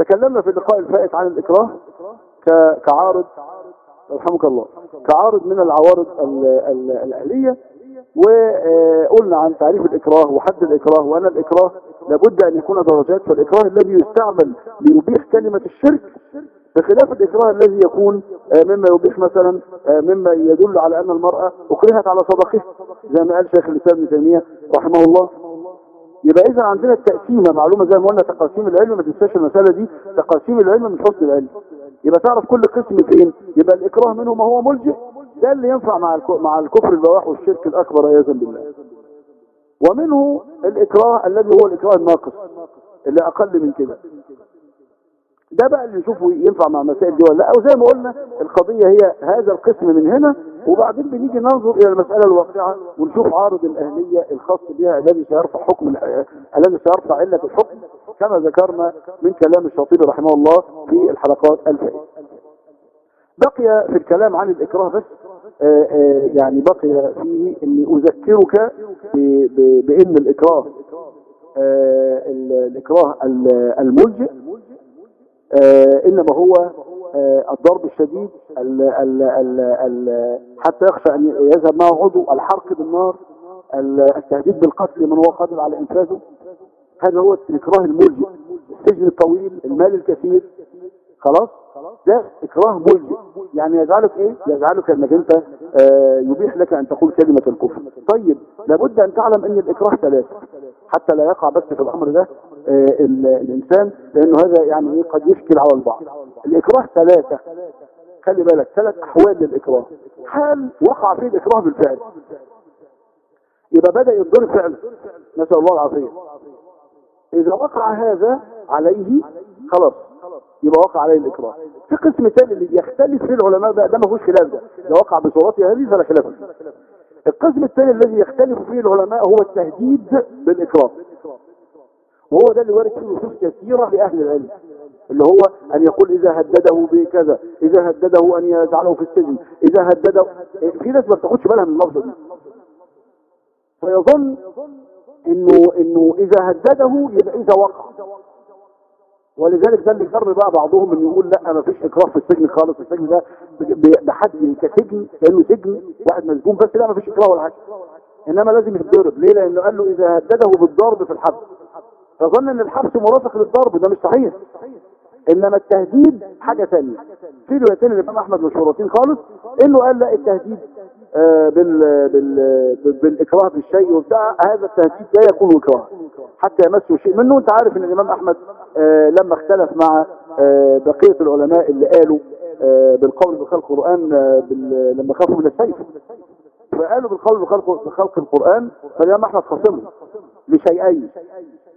تكلمنا في اللقاء الفائت عن الإكراه كعارض رحمك الله كعارض من العوارض الأهلية وقلنا عن تعريف الإكراه وحد الإكراه وأن الإكراه لابد أن يكون درجات فالإكراه الذي يستعمل ليبيح كلمة الشرك بخلاف الإكراه الذي يكون مما يبيح مثلا مما يدل على أن المرأة أكرهت على صدقه زي ما قال شيخ الإسلام ابن تيمية رحمه الله. يبقى إذا عندنا التقسيمة معلومة زي ما قلنا تقاسيم العلم ما تنساش المسألة دي تقاسيم العلم من حسن العلم. يبقى تعرف كل قسم فين؟ يبقى الإكراه منه ما هو ملجئ. ده اللي ينفع مع مع الكفر البواح والشرك الأكبر عياذا بالله. ومنه الإكراه الذي هو الإكراه الناقص اللي أقل من كده. ده بقى اللي نشوفه ينفع مع مسائل دي ولا لأ. أو زي ما قلنا القضية هي هذا القسم من هنا وبعدين بنيجي ننظر إلى المسألة الواقعة ونشوف عارض الاهلية الخاص بها الذي سيرفع حكم الذي سيرفع علة الحكم كما ذكرنا من كلام الشاطبي رحمه الله في الحلقات الفائتة. بقي في الكلام عن الإكراه بس آآ آآ يعني بقي فيه إني أذكرك بإن الإكراه الإكراه الملجئ إنما هو الضرب الشديد ال ال ال ال حتى يخشى أن يذهب معه عضو الحرق بالنار التهديد بالقتل من هو قادر على إنفاذه. هذا هو الاكراه الملجئ السجن الطويل المال الكثير. خلاص؟ ده إكراه ملجئ يعني يجعلك إيه؟ يجعلك إنك أنت آه يبيح لك أن تقول كلمة الكفر. طيب لابد أن تعلم أن الإكراه ثلاثة. حتى لا يقع بس في الأمر ده آه الإنسان لأنه هذا يعني إيه؟ قد يشكل على البعض. الإكراه ثلاثة. خلي بالك ثلاث أحوال للإكراه. حال وقع فيه الإكراه بالفعل؟ يبقى بدأ يضرب فعل نسأل الله العافية. إذا وقع هذا عليه خلاص. يبقى وقع عليه الإكراه. في قسم ثاني اللي بيختلف فيه العلماء بقى ده ما فيهوش خلاف ده. لو وقع بصورته هذه فلا خلاف. القسم الثاني الذي يختلف فيه العلماء هو التهديد بالإكراه. وهو ده اللي وارد فيه نصوص كثيرة لأهل العلم اللي هو أن يقول إذا هدده بكذا إذا هدده أن يجعله في السجن إذا هدده. في ناس ما بتاخدش بالها من اللفظة دي. فيظن إنه إنه إذا هدده يبقى إذا وقع. ولذلك ده اللي جر بقى بعضهم ان يقول لا ما فيش إكراه في السجن خالص السجن ده بحد كسجن كأنه سجن واحد مسجون بس لا ما فيش إكراه ولا حاجة. إنما لازم يتضرب. ليه؟ لأنه قال له إذا هدده بالضرب في الحبس. فظن إن الحبس مرافق للضرب ده مش صحيح. إنما التهديد حاجة ثانية في روايتين الامام أحمد مشهورتين خالص إنه قال لا التهديد بال بال بالإكراه بالشيء وبتاع هذا التهديد لا يكون إكراه حتى يمسه شيء. منه أنت عارف إن الإمام أحمد آه لما اختلف مع آه بقية العلماء اللي قالوا بالقول بخلق القرآن لما خافوا من السيف. فقالوا بالقول بخلق, بخلق القرآن فالإمام أحمد خاصمه لشيئين.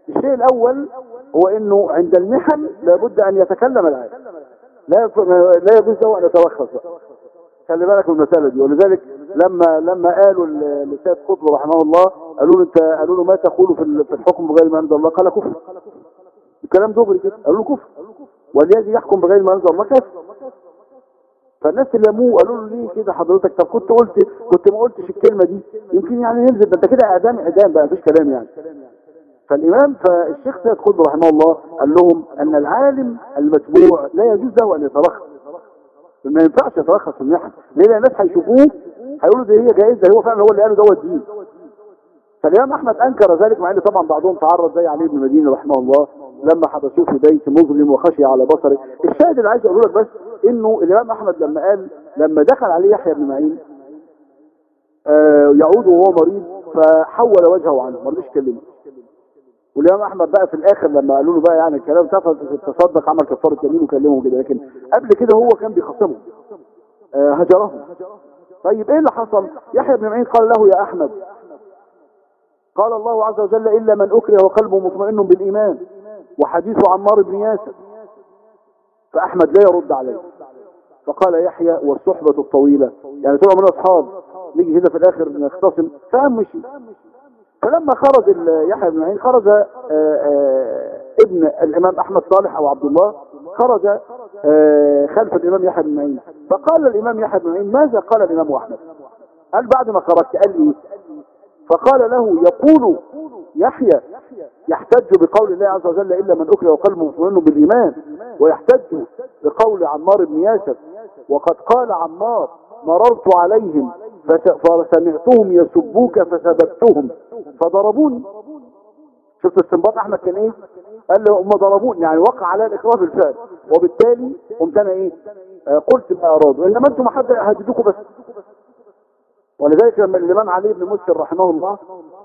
الشيء الأول هو إنه عند المحن لابد أن يتكلم العالم. لا لا يجوز له ان يترخص بقى خلي بالك من المسألة دي. ولذلك لما لما قالوا لسيد قطب رحمه الله قالوا له انت قالوا له ما تقول في الحكم بغير ما انزل الله؟ قال كفر. الكلام دغري كده. قالوا له كفر. والذي يحكم بغير ما انزل الله كافر فالناس اللي لموه قالوا له ليه كده حضرتك؟ طب كنت قلت كنت ما قلتش الكلمة دي. يمكن يعني ينزل ده انت كده اعدام اعدام بقى مفيش كلام يعني. فالإمام فالشيخ سيد قطب رحمه الله قال لهم أن العالم المتبوع لا يجوز له أن يترخص. ما ينفعش يترخص في ليه لأن الناس هيشوفوه هيقولوا دي هي جائزة هو فعلا هو اللي قاله ده الدين فالإمام أحمد أنكر ذلك مع أن طبعا بعضهم تعرض زي علي بن مدينة رحمه الله لما حبسوه في بيت مظلم وخشي على بصره. الشاهد اللي عايز أقول لك بس إنه الإمام أحمد لما قال لما دخل عليه يحيى بن معين آه يعود وهو مريض فحول وجهه عنه ما رضيش يكلمه. والإمام أحمد بقى في الآخر لما قالوا له بقى يعني الكلام تصدق عمل كفارة يمين وكلمه كده لكن قبل كده هو كان بيخصمه آه هجرهم طيب إيه اللي حصل؟ يحيى بن معين قال له يا أحمد. قال الله عز وجل إلا من أكره وقلبه مطمئن بالإيمان. وحديث عمار بن ياسر. فأحمد لا يرد عليه. فقال يحيى والصحبة الطويلة. يعني طول عمرنا أصحاب. نيجي هنا في الآخر نختصم. فقام مشي. فلما خرج يحيى بن معين خرج آه، آه، ابن الإمام أحمد صالح أو عبد الله خرج خلف الإمام يحيى بن معين. فقال الإمام يحيى بن معين ماذا قال الإمام أحمد؟ قال بعد ما خرجت قال إيه فقال له يقول يحيى يحتج بقول الله عز وجل إلا من أكره وقلبه مطمئن بالإيمان ويحتج بقول عمار بن ياسر وقد قال عمار مررت عليهم فس- فسمعتهم يسبوك فسببتهم. فضربوني. شفت استنباط أحمد كان إيه؟ قال له هم ضربوني يعني وقع على الإكراه بالفعل. وبالتالي قمت أنا إيه؟ آه قلت ما ارادوا إنما أنتم حد هددوكوا بس. ولذلك لما الإمام علي بن مسلم رحمه الله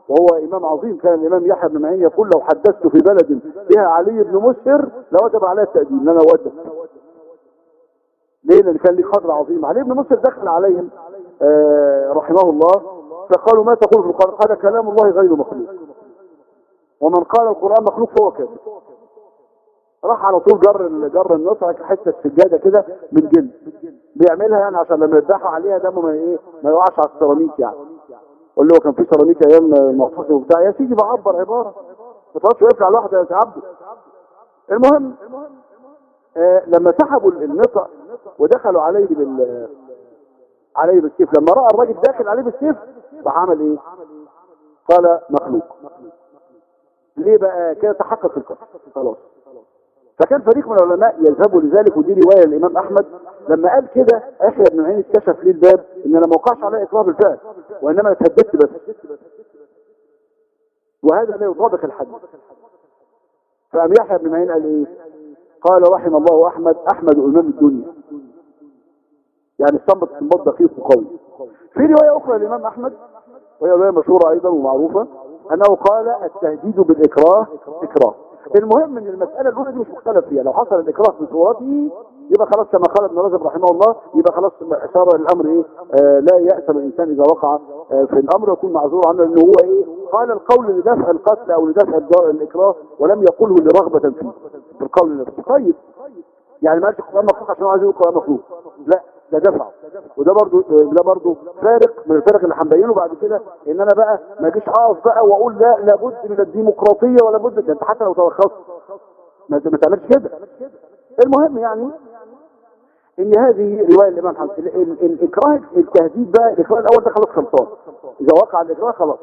وهو إمام عظيم كان الإمام يحيى بن معين يقول لو حدثت في بلد بها علي بن مسهر لوجب عليه التأديب لنا وجب ليه؟ لأن كان ليه قدر عظيم. علي بن مسهر دخل عليهم آه رحمه الله فقالوا ما تقول في القرآن؟ قال كلام الله غير مخلوق. ومن قال القرآن مخلوق فهو كافر. راح على طول جر جر النصر حتة سجادة كده من جلد بيعملها يعني عشان لما يذبحوا عليها دمه ما إيه ما يقعش على السيراميك يعني. قول له كان في سيراميك أيام المغفوص وبتاع. يا سيدي بعبر عبارة. ما تقعدش واقف على يا سي عبده. المهم آه لما سحبوا ال- النصع ودخلوا عليه بال عليه بالسيف لما رأى الراجل داخل عليه بالسيف راح عمل إيه؟ قال مخلوق. ليه بقى؟ كده تحقق القصد خلاص. فكان فريق من العلماء يذهبوا لذلك ودي رواية للإمام أحمد لما قال كده يحيى بن معين اتكشف ليه الباب إن أنا ما وقعش عليه اكراه بالفعل وإنما أنا اتهددت بس. وهذا لا يطابق الحديث. فقام يحيى بن معين قال إيه؟ قال رحم الله أحمد أحمد أمام الدنيا. يعني استنبط استنباط دقيق وقوي في رواية أخرى للإمام أحمد وهي رواية مشهورة أيضا ومعروفة. انه قال التهديد بالإكراه إكراه. المهم إن المسألة الاولى دي مش مختلف فيها. لو حصل الإكراه بصورته يبقى خلاص كما قال ابن رجب رحمه الله يبقى خلاص صار الأمر إيه؟ آه لا يأثم الانسان إذا وقع آه في الأمر ويكون معذور عنه لأنه هو إيه؟ قال القول لدفع القتل أو لدفع الإكراه ولم يقله لرغبه فيه. في القول نفسه. طيب. يعني ما القران مخلوق عشان عايز يقول القران مخلوق. لا. ده دفع. وده برضو ده برضو فارق من الفرق اللي هنبينه بعد كده إن أنا بقى ما أجيش أقف بقى وأقول لا لابد من الديمقراطية ولا بد أنت حتى لو تلخصت ما تعملش كده. المهم يعني إن هذه رواية الإمام حمد ال- ال- الإكراه التهديد بقى الإكراه الأول ده خلاص خلصان. إذا وقع الإكراه خلاص.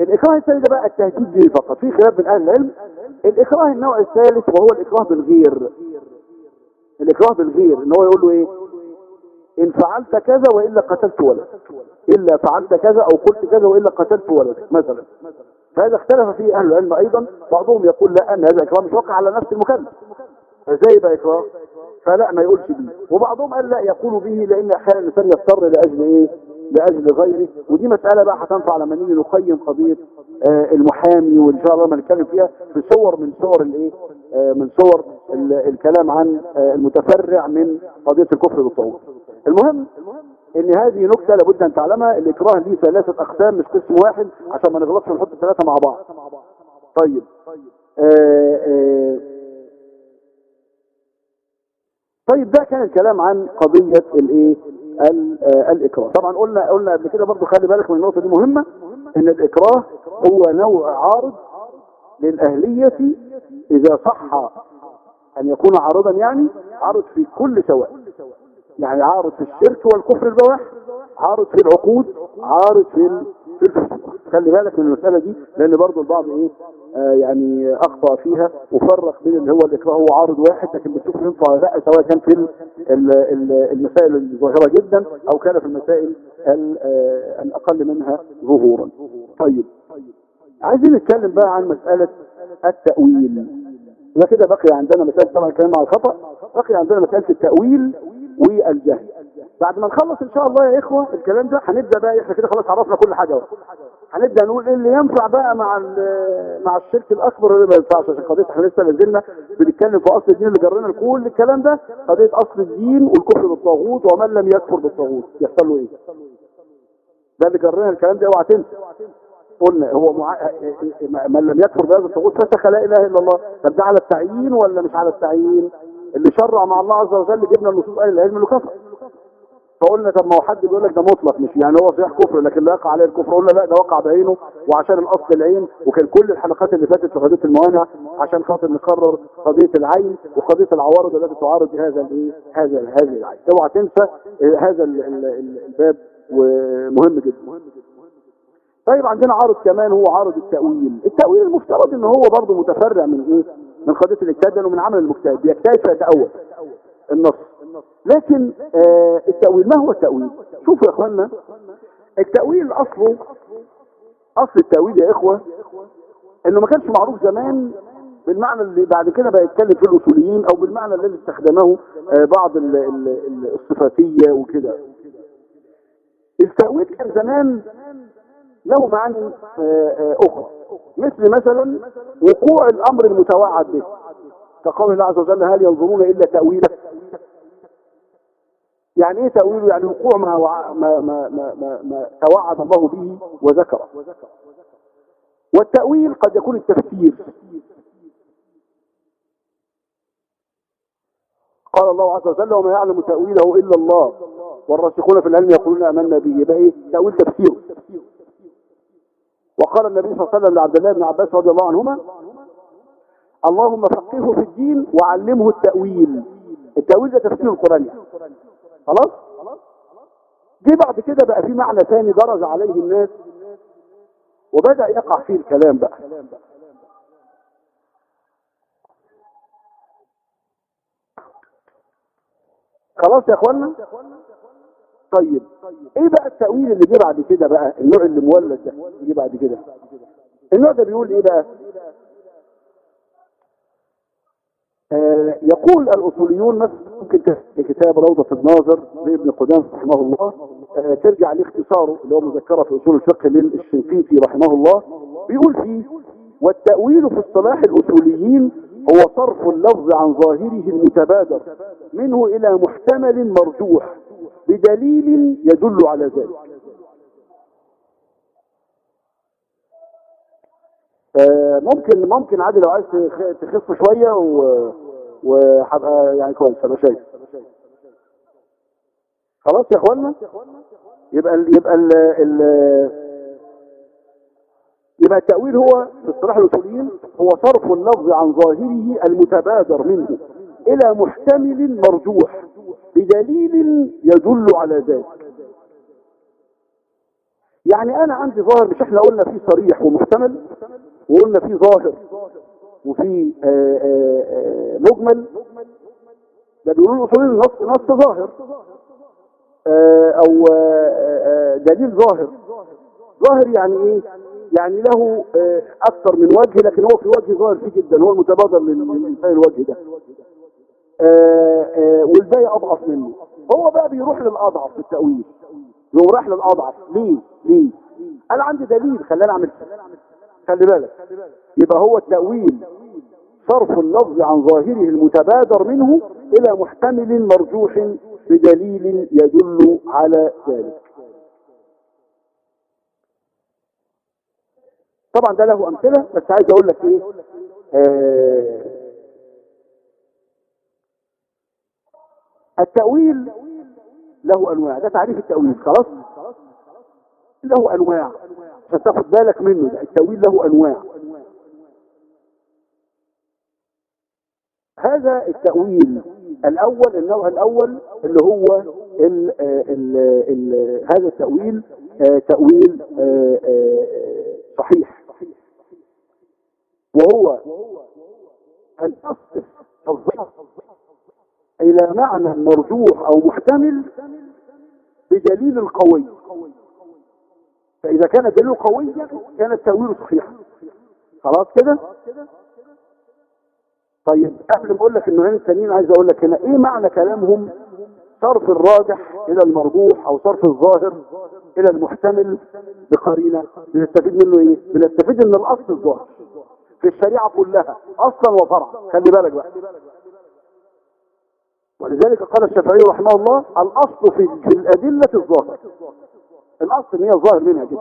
الإكراه الثاني ده بقى التهديد به فقط. في خلاف بين أهل العلم. الإكراه النوع الثالث وهو الإكراه بالغير. الإكراه بالغير إن هو يقول له إيه؟ إن فعلت كذا وإلا قتلت ولدك إلا فعلت كذا أو قلت كذا وإلا قتلت ولدك مثلا. فهذا اختلف فيه أهل العلم أيضا. بعضهم يقول لا أن هذا الاكراه مش واقع على نفس المكلف. فازاي يبقى اكراه فلا ما يقولش به. وبعضهم قال لا يقول به لأن أحيانا الإنسان يضطر لأجل إيه؟ لأجل غيره. ودي مسألة بقى هتنفع لما نيجي نقيم قضية آه المحامي وإن شاء الله ما نتكلم فيها في صور من صور الإيه؟ آه من صور ال- الكلام عن آه المتفرع من قضية الكفر بالطاغوت. المهم إن هذه نكتة لابد أن تعلمها الإكراه ليه ثلاثة أقسام مش قسم واحد عشان ما نغلطش ونحط الثلاثة مع بعض. طيب. آه آه. طيب ده كان الكلام عن قضية الإيه؟ ال- آه، الإكراه. طبعا قلنا قلنا قبل كده برضو خلي بالك من النقطة دي مهمة إن الإكراه هو نوع عارض للأهلية إذا صح أن يكون عارضا يعني عارض في كل سواء. يعني عارض في الشرك والكفر البواح عارض في العقود عارض في خلي بالك من المسألة دي لأن برضو البعض إيه آه يعني أخطأ فيها وفرق بين اللي هو الإكراه هو عارض واحد لكن بتشوف ينفع لا سواء كان في ال- ال- ال- المسائل الظاهرة جدا أو كان في المسائل ال- آه، الأقل منها ظهورا. طيب. عايزين نتكلم بقى عن مسألة التأويل. ده كده بقي عندنا مسألة طبعا الكلام على الخطأ بقي عندنا مسألة التأويل والجهل. بعد ما نخلص إن شاء الله يا إخوة الكلام ده هنبدأ بقى إحنا كده خلاص عرفنا كل حاجة. هنبدأ نقول إيه اللي ينفع بقى مع مع الشرك الأكبر واللي ما ينفعش عشان قضية إحنا لسه نزلنا بنتكلم في أصل الدين اللي جرينا لكل الكلام ده قضية أصل الدين والكفر بالطاغوت ومن لم يكفر بالطاغوت. يحصل له إيه؟ ده اللي جرينا الكلام ده اوعى تنسى. قلنا هو مع... من لم يكفر بهذا الطاغوت فسخ لا إله إلا الله. طب ده على التعيين ولا مش على التعيين؟ اللي شرع مع الله عز وجل جبنا النصوص قال العلم انه كفر. فقلنا طب ما هو حد بيقول لك ده مطلق مش يعني هو صحيح كفر لكن لا يقع عليه الكفر. قلنا لا ده وقع بعينه وعشان الأصل العين وكان كل الحلقات اللي فاتت في قضية الموانع عشان خاطر نقرر قضية العين وقضية العوارض التي تعارض هذا الايه هذا هذه العين. اوعى تنسى هذا ال- ال- ال- الباب ومهم جدا. طيب عندنا عارض كمان هو عارض التأويل. التأويل المفترض إن هو برضه متفرع من إيه؟ من قضية الاجتهاد لأنه من عمل المجتهد بيجتهد فيتأول النص. لكن آه التأويل ما هو التأويل؟ شوفوا يا اخوانا التأويل اصله أصل التأويل يا إخوة إنه ما كانش معروف زمان بالمعنى اللي بعد كده بقى يتكلم فيه الأصوليين أو بالمعنى الذي استخدمه آه بعض ال- ال- ال- الصفاتية وكده. التأويل كان زمان له معاني آه، آه، أخرى. مثل مثلا وقوع الأمر المتوعد به. كقول الله عز وجل هل ينظرون إلا تأويله؟ يعني إيه تأويله؟ يعني وقوع ما, وع- ما, ما, ما, ما, ما توعد الله به وذكره والتأويل قد يكون التفسير. قال الله عز وجل وما يعلم تأويله إلا الله. والراسخون في العلم يقولون آمنا به. يبقى إيه؟ تأويل تفسير وقال النبي صلى الله عليه وسلم لعبد الله بن عباس رضي الله عنهما اللهم فقهه في الدين وعلمه التأويل. التأويل ده تفسير القرآن يعني. خلاص؟ جه بعد كده بقى في معنى ثاني درج عليه الناس وبدأ يقع فيه الكلام بقى. خلاص يا اخوانا طيب. إيه بقى التأويل اللي جه بعد كده بقى؟ النوع اللي مولد ده جه بعد كده. النوع ده بيقول إيه بقى؟ آه يقول الأصوليون مثلا ممكن كتاب روضة الناظر لابن قدام رحمه الله. آه ترجع لاختصاره اللي هو مذكرة في أصول الفقه للشنقيطي رحمه الله. بيقول فيه والتأويل في اصطلاح الأصوليين هو صرف اللفظ عن ظاهره المتبادر منه إلى محتمل مرجوح. بدليل يدل على ذلك. آه، ممكن ممكن عادي لو عايز تخ- تخف شوية و وهبقى يعني كويس أنا شايف. خلاص يا اخوانا يبقى ال يبقى ال ال يبقى التأويل هو في اصطلاح الأصوليين هو صرف اللفظ عن ظاهره المتبادر منه. إلى محتمل مرجوح بدليل يدل على ذلك. يعني أنا عندي ظاهر مش إحنا قلنا فيه صريح ومحتمل وقلنا فيه ظاهر وفيه آه، آه، آه، مجمل ده بيقولوا الاصوليين نص نص ظاهر أو دليل ظاهر. ظاهر يعني إيه؟ يعني له أكثر من وجه لكن هو في وجه ظاهر فيه جدا هو المتبادر لل- للانسان الوجه ده. والباقي أضعف منه. هو بقى بيروح للأضعف في التأويل. يقوم رايح للأضعف. ليه؟ ليه؟ أنا عندي دليل. خلاني أعمل. خلي بالك. يبقى هو التأويل صرف اللفظ عن ظاهره المتبادر منه إلى محتمل مرجوح بدليل يدل على ذلك. طبعا ده له أمثلة بس عايز أقول لك إيه؟ آه التأويل له أنواع. ده تعريف التأويل خلاص؟ له أنواع. عشان تاخد بالك منه ده التأويل له أنواع. هذا التأويل الأول النوع الأول اللي هو ال ال ال هذا التأويل آه، تأويل آه، آه، صحيح. وهو تصف الظاهر إلى معنى مرجوح أو محتمل بدليل قوي فإذا كان الدليل قويا كان التأويل صحيحا. خلاص كده؟ طيب قبل ما أقول لك النوعين التانيين عايز أقول لك هنا إيه معنى كلامهم؟ صرف الراجح إلى المرجوح أو صرف الظاهر إلى المحتمل بقرينة. بنستفيد منه إيه؟ بنستفيد ان الأصل الظاهر في الشريعة كلها أصلا وفرعا. خلي بالك بقى. ولذلك قال الشافعي رحمه الله الأصل في, الأدلة الظاهر. الأصل إن هي الظاهر منها كده.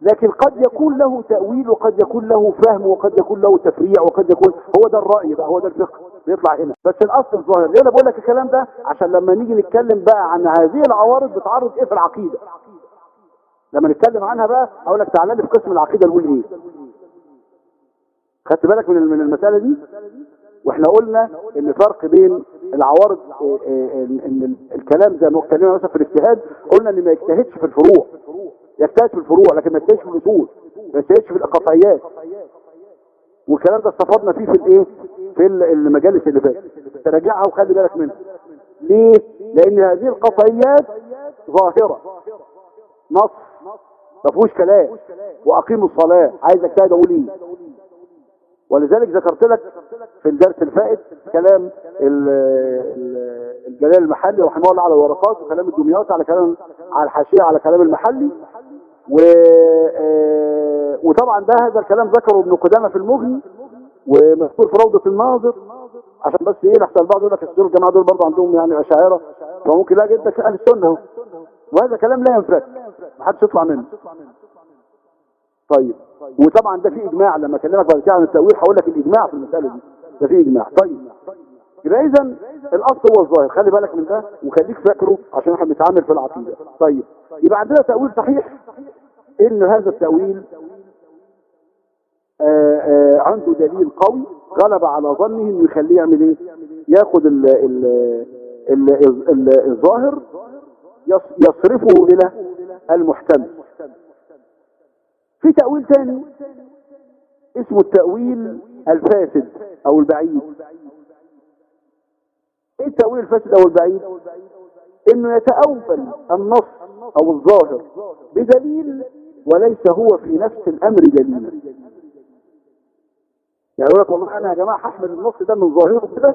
لكن قد يكون له تأويل وقد يكون له فهم وقد يكون له تفريع وقد يكون هو ده الرأي بقى هو ده الفقه بيطلع هنا. بس الأصل الظاهر. ليه أنا بقول لك الكلام ده؟ عشان لما نيجي نتكلم بقى عن هذه العوارض بتعرض إيه في العقيدة؟ لما نتكلم عنها بقى أقول لك تعالى لي في قسم العقيدة نقول إيه خدت بالك من من المسألة دي؟ وإحنا قلنا إن فرق بين العوارض إيه إيه إن الكلام زي ما اتكلمنا مثلا في الاجتهاد قلنا إن ما يجتهدش في الفروع يجتهد في الفروع لكن ما يجتهدش في الأصول ما يجتهدش في القطعيات. والكلام ده استفدنا فيه في الإيه؟ في المجالس اللي فاتت. تراجعها وخلي بالك منها. ليه؟ لأن هذه القطعيات ظاهرة. نص. ما فيهوش كلام. وأقيموا الصلاة. عايز أجتهد أقول إيه؟ ولذلك ذكرت لك في الدرس الفائت كلام الجلال المحلي رحمه الله على الورقات وكلام الدمياط على كلام على الحاشية على كلام المحلي. و وطبعا ده هذا الكلام ذكره ابن قدامة في المغني ومذكور في روضة الناظر. عشان بس إيه لحسن البعض يقول لك الدول الجماعة دول برضه عندهم يعني اشاعره فممكن لا جدا أهل السنة وهذا كلام لا ينفك ما حدش يطلع منه. طيب. وطبعا ده في إجماع لما أكلمك بعد كده عن التأويل هقول لك الإجماع في المسألة دي. ده في إجماع. طيب. يبقى اذا الأصل هو الظاهر. خلي بالك من ده وخليك فاكره عشان إحنا بنتعامل في العقيدة. طيب. يبقى عندنا تأويل صحيح إن هذا التأويل آآ آآ عنده دليل قوي غلب على ظنه إنه يخليه يعمل إيه؟ ياخد ال ال ال ال الظاهر يصرفه إلى المحتمل. في تأويل ثاني اسمه التأويل الفاسد أو البعيد. إيه التأويل الفاسد أو البعيد؟ إنه يتأول النص أو الظاهر بدليل وليس هو في نفس الأمر دليل. يعني يقول لك والله أنا يا جماعة هحمل النص ده من ظاهره كده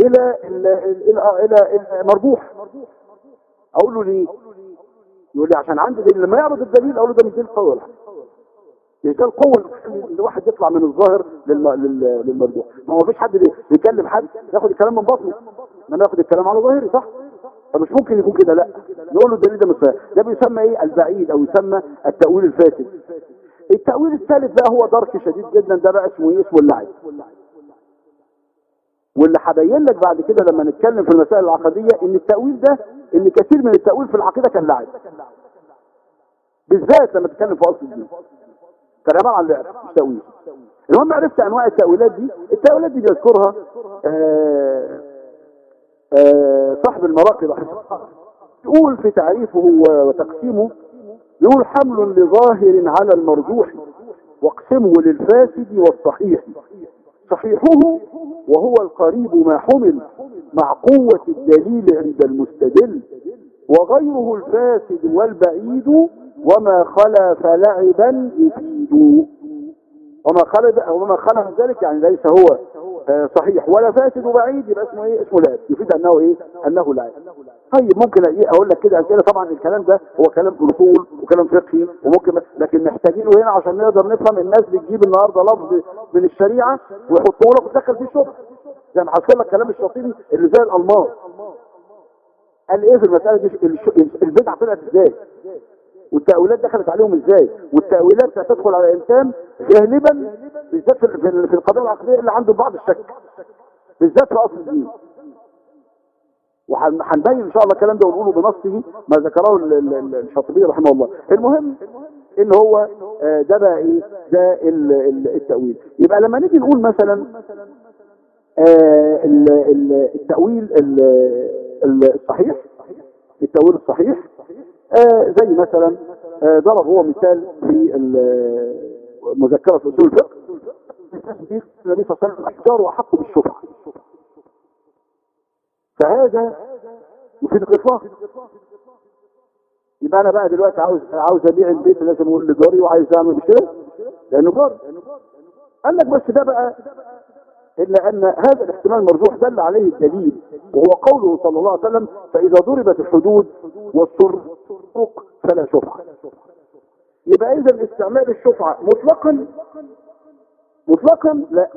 إلى إلى المربوح. أقول له ليه؟ يقول لي عشان عندي دليل. لما يعرض الدليل أقول له ده مش دليل قوي ولا حاجة القوه اللي الواحد يطلع من الظاهر للمرجوح. ما هو مفيش حد بيكلم حد ياخد الكلام من بطنه. انما ياخد الكلام على ظاهري صح؟ فمش ممكن يكون كده؟ لا. نقول له الدليل ده مش ده بيسمى إيه؟ البعيد أو يسمى التأويل الفاسد. التأويل الثالث بقى هو درك شديد جدا. ده بقى اسمه إيه؟ اسمه اللعب. واللي هبين لك بعد كده لما نتكلم في المسائل العقدية إن التأويل ده إن كثير من التأويل في العقيدة كان لعب. بالذات لما تتكلم في أصل الدين. كان عباره عن لعب مش تاويل المهم عرفت أنواع التأويلات دي؟ التأويلات دي بيذكرها آآ آآ صاحب المراقي رحمه الله. يقول في تعريفه وتقسيمه يقول حمل لظاهر على المرجوح واقسمه للفاسد والصحيح. صحيحه وهو القريب ما حمل مع قوة الدليل عند المستدل وغيره الفاسد والبعيد وما خلا فلعبا يفيد وما خلا وما خلا من ذلك يعني ليس هو صحيح. ولا فاسد وبعيد يبقى اسمه إيه؟ اسمه لعب. يفيد أنه إيه؟ أنه لعب. طيب ممكن أقول لك كده أسئلة. طبعا الكلام ده هو كلام أصول وكلام فقهي وممكن لكن محتاجينه هنا عشان نقدر نفهم الناس بتجيب النهارده لفظ من الشريعة ويحطوه لك وتدخل فيه شبهة. زي ما حصل لك كلام الشاطبي اللي زي الألماس. قال إيه في المسألة دي؟ البدعة طلعت إزاي؟ والتأويلات دخلت عليهم إزاي؟ والتأويلات هتدخل على الانسان غالبا بالذات في القضايا العقديه اللي عنده بعض الشك بالذات في أصل الدين. وهنبين إن شاء الله الكلام ده ونقوله بنصه ما ذكره الشاطبي رحمه الله. المهم إن هو ده بقى إيه؟ ده التأويل. يبقى لما نيجي نقول مثلا التأويل الصحيح التأويل الصحيح آه زي مثلا آه ضرب هو مثال في مذكرة أصول الفقه. النبي صلى الله عليه وسلم أحجار احق بالشفعة فهذا يفيد الاطلاق يبقى أنا بقى دلوقتي عاوز عاوز أبيع البيت لازم أقول لجاري وعايز أعمل مش كده لأنه جار. قال لك بس ده بقى إلا أن هذا الاحتمال مرجوح دل عليه الدليل وهو قوله صلى الله عليه وسلم فإذا ضربت الحدود والطرق فلا شفعة. يبقى إذا استعمال الشفعة مطلقا مطلقا لا.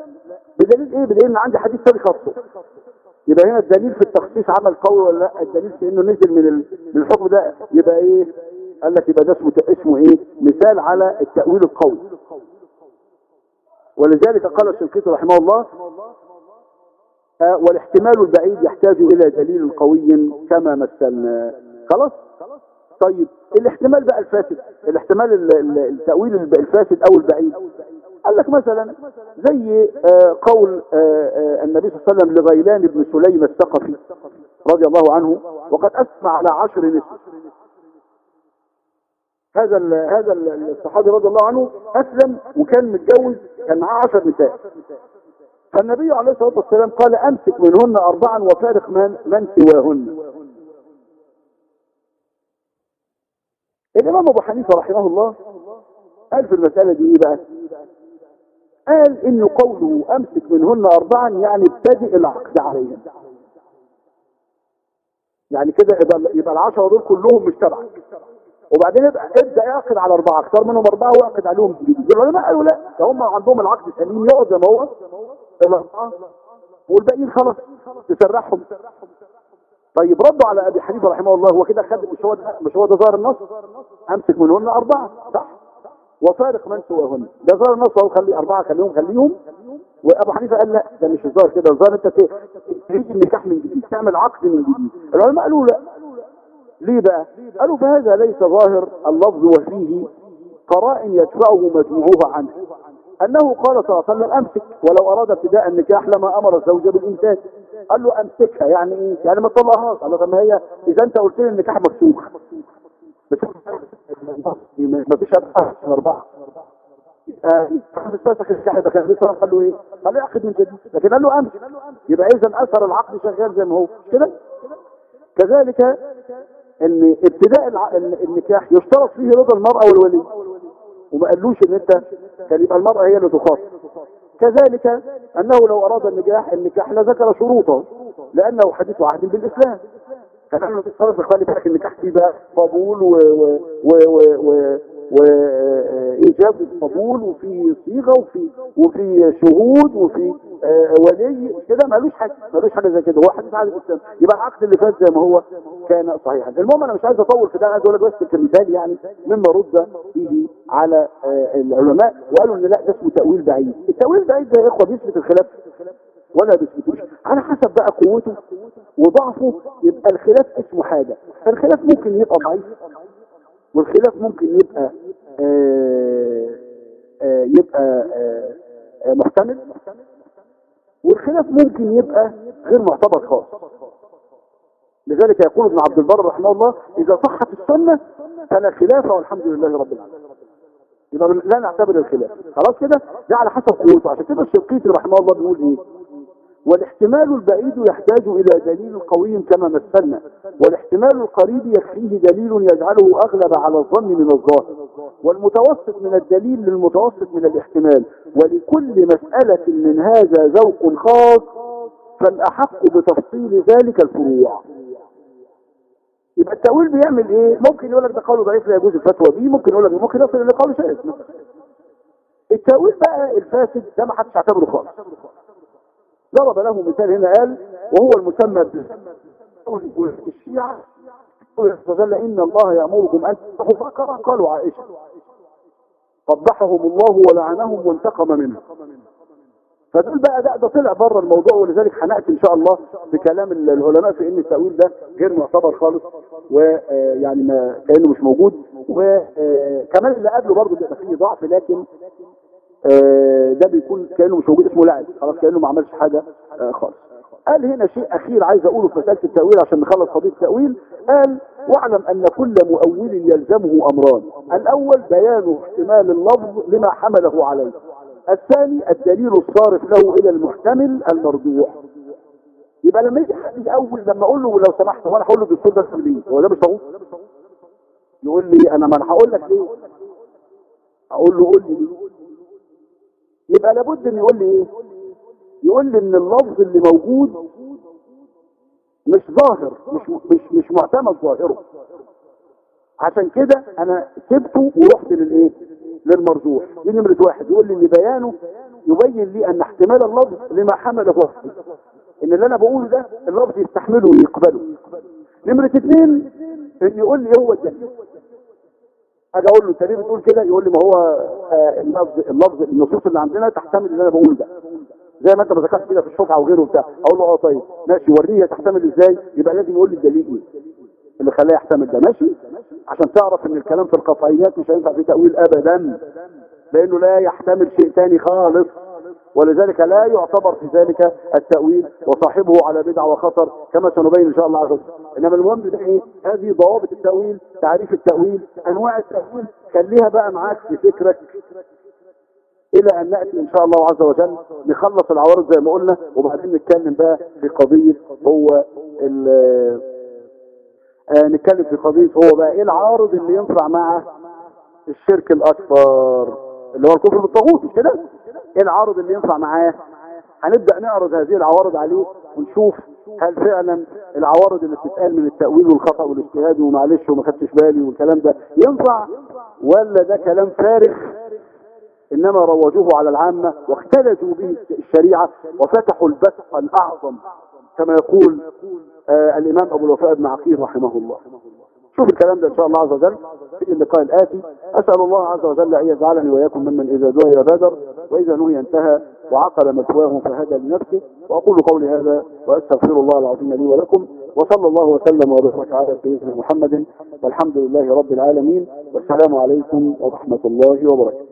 بدليل إيه؟ بدليل أن عندي حديث ثاني خاصه يبقى هنا الدليل في التخصيص عمل قوي ولا لأ؟ الدليل في إنه نزل من الحكم ده. يبقى إيه؟ قال لك يبقى ده اسمه اسمه إيه؟ مثال على التأويل القوي. ولذلك قال الشنقيطي رحمه الله آه، والاحتمال البعيد يحتاج إلى دليل قوي كما مثلنا خلاص؟ طيب الاحتمال بقى الفاسد الاحتمال ال- ال- التأويل الفاسد أو البعيد. قال لك مثلا زي آه، قول آه، آه، النبي صلى الله عليه وسلم لغيلان بن سليم الثقفي رضي الله عنه وقد أسمع على عشر نسوة. هذا هذا ال- الصحابي رضي الله عنه أسلم وكان متجوز كان معاه عشر نساء. فالنبي عليه الصلاة والسلام قال أمسك منهن أربعا وفارق من, من سواهن. الإمام أبو حنيفة رحمه الله قال في المسألة دي إيه بقى؟ قال إن قوله أمسك منهن أربعا يعني ابتدئ العقد عليهن يعني كده يبقى, يبقى العشرة دول كلهم مش تبعك. وبعدين ابدأ يعقد على أربعة اختار منهم أربعة واعقد عليهم جديد العلماء قالوا لا ده هم عندهم العقد سليم يقعد زي ما هو. الأربعة والباقيين خلاص تسرحهم. طيب ردوا على أبي حنيفة رحمه الله هو كده خد مش هو مش هو ده ظاهر النص أمسك منهن أربعة صح؟ وفارق من سواهن. ده ظاهر النص اهو خلي أربعة خليهم خليهم. وأبو حنيفة قال لا ده مش الظاهر كده الظاهر أنت ت- تعيد النكاح من جديد تعمل عقد من جديد. العلماء قالوا لا. ليه بقى؟ قالوا فهذا ليس ظاهر اللفظ وفيه قرائن يدفعه مجموعها عنه. أنه قال صلى الله عليه وسلم أمسك ولو أراد ابتداء النكاح لما أمر الزوجه بالامساك قال له أمسكها يعني إيه يعني ما تطلقهاش قال له طب ما هي إذا أنت قلت لي النكاح مفسوخ بس ما فيش أربعة فسخ النكاح يبقى كان لسه قال له إيه؟ قال له اعقد من جديد. لكن قال له امسك يبقى إذا أثر العقد شغال زي ما هو. كده؟ كذلك إن ابتداء النكاح يشترط فيه رضا المرأة والولي. وما قالوش إن أنت كان يبقى المرأة هي اللي تخاطب. كذلك أنه لو أراد النكاح النكاح لذكر شروطه لأنه حديث عهد قال له تتصرف خلي بالك النكاح فيه بقى قبول و و و, و وإيجاب القبول وفي صيغة وفي وفي شهود وفي آه، ولي. كده مالوش حاجة مالوش حاجة زي كده. هو حديث عهد الإسلام. يبقى العقد اللي فات زي ما هو كان صحيحا. المهم أنا مش عايز أطول في ده عايز أقول لك بس كمثال يعني مما رد فيه على آه، العلماء. وقالوا إن لا ده اسمه تأويل بعيد. التأويل البعيد ده يا إخوة بيثبت الخلاف ولا بيثبتوش؟ على حسب بقى قوته وضعفه يبقى الخلاف اسمه حاجة. فالخلاف ممكن يبقى ضعيف. والخلاف ممكن يبقى آه آه يبقى آه آه محتمل. والخلاف ممكن يبقى غير معتبر خالص. لذلك يقول ابن عبد البر رحمه الله إذا صحت السنة فلا خلاف والحمد لله رب العالمين. يبقى لا نعتبر الخلاف. خلاص كده؟ ده على حسب قوته. عشان كده الشنقيطي رحمه الله بيقول إيه؟ والاحتمال البعيد يحتاج إلى دليل قوي كما مثلنا والاحتمال القريب يكفيه دليل يجعله أغلب على الظن من الظاهر. والمتوسط من الدليل للمتوسط من الاحتمال ولكل مسألة من هذا ذوق خاص فالأحق بتفصيل ذلك الفروع. يبقى التأويل بيعمل إيه؟ ممكن يقول لك ده قول ضعيف لا يجوز الفتوى بيه ممكن يقول لك ممكن يصل إلى قول شاذ. التأويل بقى الفاسد ده ما حدش يعتبره خالص. ضرب له مثال هنا قال وهو المسمى بالشيعة فقال إن الله يأمركم أن تذبحوا بقرة قالوا عائشة. قبحهم الله ولعنهم وانتقم منهم فدول بقى ده, ده طلع بره الموضوع ولذلك هنأتي إن شاء الله بكلام العلماء في إن التأويل ده غير معتبر خالص ويعني ما كأنه مش موجود وكمان اللي قبله برضه بيبقى فيه ضعف لكن آه، ده بيكون كأنه مش موجود اسمه لعب خلاص كأنه ما عملش حاجة آه، خالص. قال هنا شيء أخير عايز أقوله في مسألة التأويل عشان نخلص قضية التأويل. قال واعلم أن كل مؤول يلزمه أمران. الأول بيان احتمال اللفظ لما حمله عليه. الثاني الدليل الصارف له إلى المحتمل المرجوح. يبقى لما يجي حد يأول لما أقول له لو سمحت وأنا هقول له الدكتور ده ليه هو ده مش طاغوت؟ يقول لي أنا ما أنا هقول لك ليه؟ أقول له قول لي يبقى لابد إن يقول لي إيه؟ يقول لي إن اللفظ اللي موجود مش ظاهر مش مش مش معتمد ظاهره. عشان كده أنا سبته ورحت للإيه؟ للمرجوح. دي نمرة واحد. يقول لي إن بيانه يبين لي أن احتمال اللفظ لما حمله وحده إن اللي أنا بقوله ده اللفظ يستحمله ويقبله. نمرة اثنين إن يقول لي هو الدليل أجي أقول له انت ليه بتقول كده يقول لي ما هو آه اللفظ اللفظ النصوص اللي عندنا تحتمل اللي أنا بقوله ده. زي ما انت ما ذكرت كده في الشفعة وغيره وبتاع. أقول له آه طيب ماشي. وريني تحتمل إزاي؟ يبقى لازم يقول لي الدليل إيه اللي خلاه يحتمل ده. ماشي؟ عشان تعرف إن الكلام في القطعيات مش هينفع فيه تأويل ابدا. لأنه لا يحتمل شيء تاني خالص. ولذلك لا يعتبر في ذلك التأويل وصاحبه على بدعة وخطر كما سنبين إن شاء الله عز وجل. إنما المهم ده إيه هذه ضوابط التأويل تعريف التأويل أنواع التأويل. خليها بقى معاك في فكرك إلى أن نأتي إن شاء الله عز وجل نخلص العوارض زي ما قلنا وبعدين نتكلم بقى في قضية هو آه نتكلم في قضية هو بقى إيه العارض اللي ينفع مع الشرك الأكبر. اللي هو الكفر بالطاغوت مش كده؟ إيه العارض اللي ينفع معاه؟ هنبدأ نعرض هذه العوارض عليه ونشوف هل فعلا العوارض اللي بتتقال من التأويل والخطأ والاجتهاد ومعلش وما خدتش بالي والكلام ده ينفع ولا ده كلام فارغ؟ إنما روجوه على العامة واختلجوا به الشريعة وفتحوا البثق الأعظم كما يقول آه الإمام أبو الوفاء بن عقيل رحمه الله. شوف الكلام ده إن شاء الله عز وجل في اللقاء الآتي. أسأل الله عز وجل أن يجعلني وإياكم ممن إذا دعي بادر وإذا نهي انتهى وعقل مثواه فهدى لنفسه. وأقول قولي هذا وأستغفر الله العظيم لي ولكم. وصلى الله وسلم وبارك على سيدنا محمد. والحمد لله رب العالمين. والسلام عليكم ورحمة الله وبركاته.